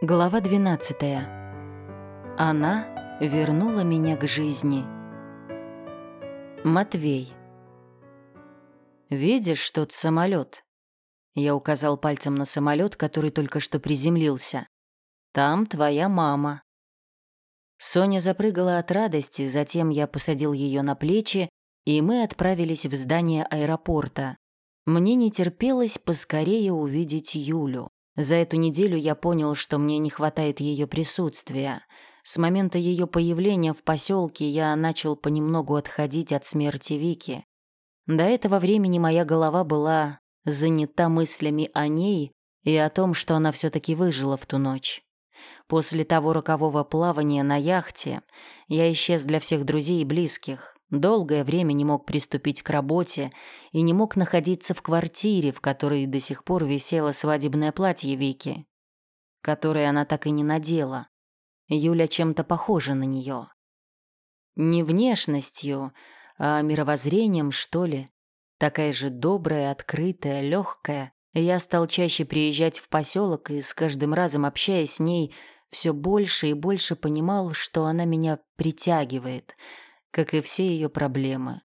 Глава 12. Она вернула меня к жизни. Матвей. «Видишь тот самолет? Я указал пальцем на самолет, который только что приземлился. «Там твоя мама». Соня запрыгала от радости, затем я посадил ее на плечи, и мы отправились в здание аэропорта. Мне не терпелось поскорее увидеть Юлю. За эту неделю я понял, что мне не хватает ее присутствия. С момента ее появления в поселке я начал понемногу отходить от смерти Вики. До этого времени моя голова была занята мыслями о ней и о том, что она все-таки выжила в ту ночь. После того рокового плавания на яхте я исчез для всех друзей и близких. Долгое время не мог приступить к работе и не мог находиться в квартире, в которой до сих пор висело свадебное платье Вики, которое она так и не надела. Юля чем-то похожа на нее. Не внешностью, а мировоззрением, что ли. Такая же добрая, открытая, легкая. Я стал чаще приезжать в поселок и с каждым разом, общаясь с ней, все больше и больше понимал, что она меня притягивает — как и все ее проблемы.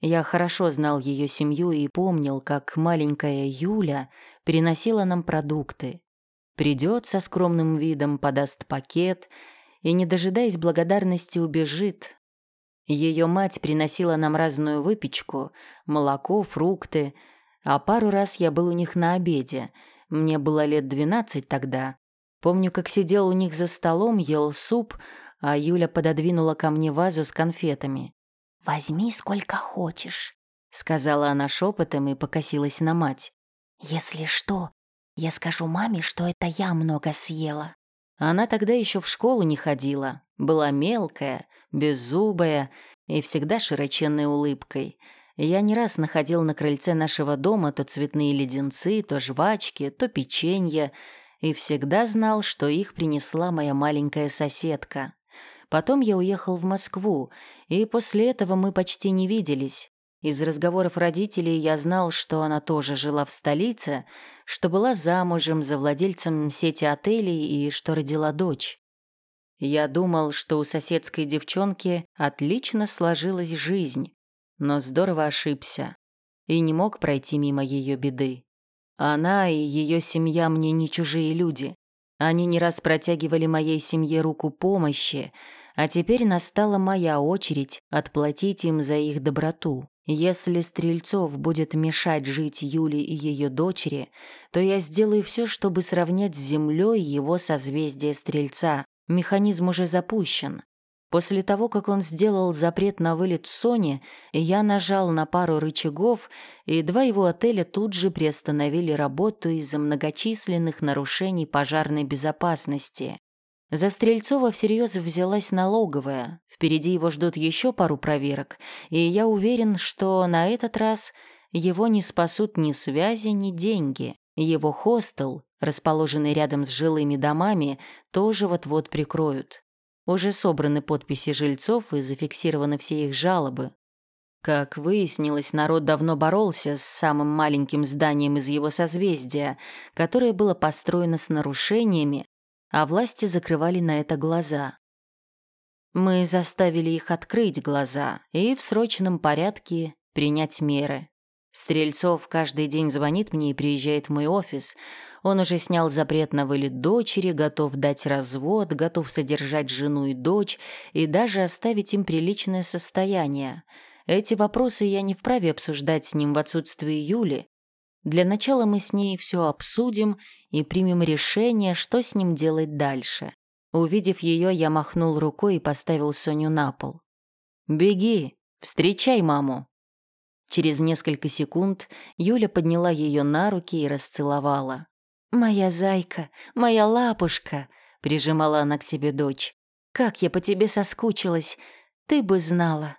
Я хорошо знал ее семью и помнил, как маленькая Юля переносила нам продукты. Придет со скромным видом, подаст пакет и, не дожидаясь благодарности, убежит. Ее мать приносила нам разную выпечку, молоко, фрукты, а пару раз я был у них на обеде. Мне было лет двенадцать тогда. Помню, как сидел у них за столом, ел суп, а Юля пододвинула ко мне вазу с конфетами. «Возьми сколько хочешь», — сказала она шепотом и покосилась на мать. «Если что, я скажу маме, что это я много съела». Она тогда еще в школу не ходила, была мелкая, беззубая и всегда широченной улыбкой. Я не раз находил на крыльце нашего дома то цветные леденцы, то жвачки, то печенье, и всегда знал, что их принесла моя маленькая соседка. Потом я уехал в Москву, и после этого мы почти не виделись. Из разговоров родителей я знал, что она тоже жила в столице, что была замужем за владельцем сети отелей и что родила дочь. Я думал, что у соседской девчонки отлично сложилась жизнь, но здорово ошибся и не мог пройти мимо ее беды. Она и ее семья мне не чужие люди. Они не раз протягивали моей семье руку помощи, а теперь настала моя очередь отплатить им за их доброту. Если Стрельцов будет мешать жить Юле и ее дочери, то я сделаю все, чтобы сравнять с землей его созвездие Стрельца. Механизм уже запущен. После того, как он сделал запрет на вылет Сони, я нажал на пару рычагов, и два его отеля тут же приостановили работу из-за многочисленных нарушений пожарной безопасности. За Стрельцова всерьез взялась налоговая. Впереди его ждут еще пару проверок, и я уверен, что на этот раз его не спасут ни связи, ни деньги. Его хостел, расположенный рядом с жилыми домами, тоже вот-вот прикроют. Уже собраны подписи жильцов и зафиксированы все их жалобы. Как выяснилось, народ давно боролся с самым маленьким зданием из его созвездия, которое было построено с нарушениями, а власти закрывали на это глаза. Мы заставили их открыть глаза и в срочном порядке принять меры. Стрельцов каждый день звонит мне и приезжает в мой офис. Он уже снял запрет на вылет дочери, готов дать развод, готов содержать жену и дочь и даже оставить им приличное состояние. Эти вопросы я не вправе обсуждать с ним в отсутствие Юли, для начала мы с ней все обсудим и примем решение, что с ним делать дальше. Увидев ее, я махнул рукой и поставил Соню на пол. «Беги, встречай маму!» Через несколько секунд Юля подняла ее на руки и расцеловала. «Моя зайка, моя лапушка!» — прижимала она к себе дочь. «Как я по тебе соскучилась! Ты бы знала!»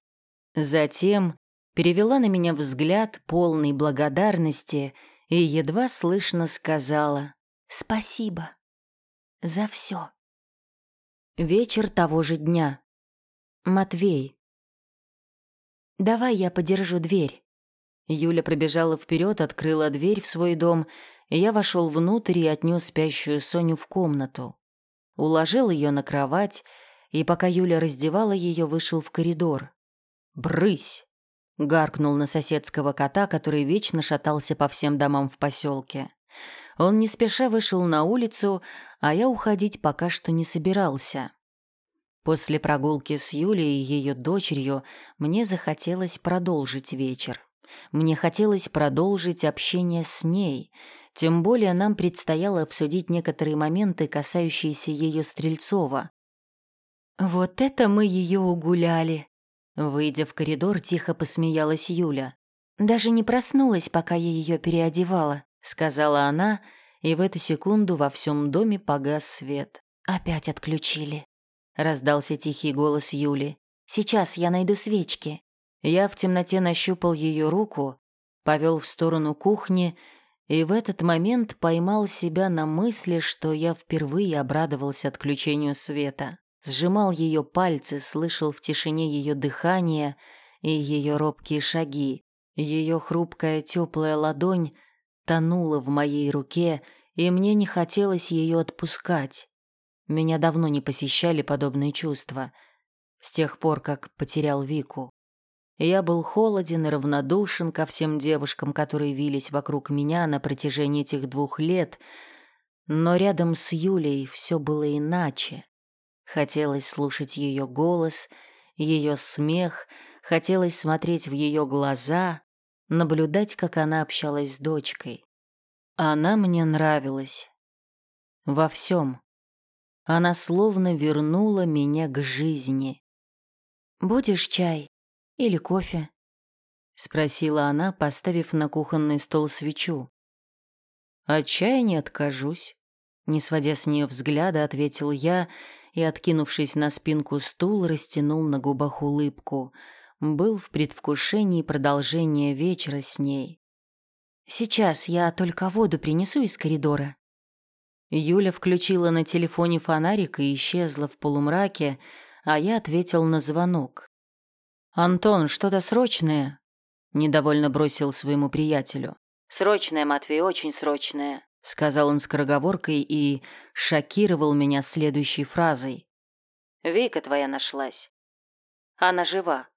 Затем перевела на меня взгляд полный благодарности и едва слышно сказала «Спасибо за все». Вечер того же дня. Матвей. «Давай я подержу дверь». Юля пробежала вперед, открыла дверь в свой дом, и я вошел внутрь и отнес спящую Соню в комнату. уложил ее на кровать и, пока Юля раздевала ее, вышел в коридор. «Брысь!» — гаркнул на соседского кота, который вечно шатался по всем домам в поселке. Он не спеша вышел на улицу, а я уходить пока что не собирался. После прогулки с Юлей и ее дочерью мне захотелось продолжить вечер. Мне хотелось продолжить общение с ней, тем более нам предстояло обсудить некоторые моменты, касающиеся ее Стрельцова. «Вот это мы ее угуляли!» Выйдя в коридор, тихо посмеялась Юля. «Даже не проснулась, пока я ее переодевала», — сказала она, и в эту секунду во всем доме погас свет. «Опять отключили», — раздался тихий голос Юли. «Сейчас я найду свечки». Я в темноте нащупал ее руку, повел в сторону кухни и в этот момент поймал себя на мысли, что я впервые обрадовался отключению света. Сжимал ее пальцы, слышал в тишине ее дыхание и ее робкие шаги. Ее хрупкая теплая ладонь тонула в моей руке, и мне не хотелось ее отпускать. Меня давно не посещали подобные чувства, с тех пор, как потерял Вику. Я был холоден и равнодушен ко всем девушкам, которые вились вокруг меня на протяжении этих двух лет, но рядом с Юлей все было иначе. Хотелось слушать ее голос, ее смех, хотелось смотреть в ее глаза, наблюдать, как она общалась с дочкой. Она мне нравилась. Во всем. Она словно вернула меня к жизни. «Будешь чай?» Или кофе?» — спросила она, поставив на кухонный стол свечу. «От чая не откажусь», — не сводя с нее взгляда, ответил я и, откинувшись на спинку стул, растянул на губах улыбку. Был в предвкушении продолжения вечера с ней. «Сейчас я только воду принесу из коридора». Юля включила на телефоне фонарик и исчезла в полумраке, а я ответил на звонок. «Антон, что-то срочное?» — недовольно бросил своему приятелю. «Срочное, Матвей, очень срочное», — сказал он скороговоркой и шокировал меня следующей фразой. «Вика твоя нашлась. Она жива».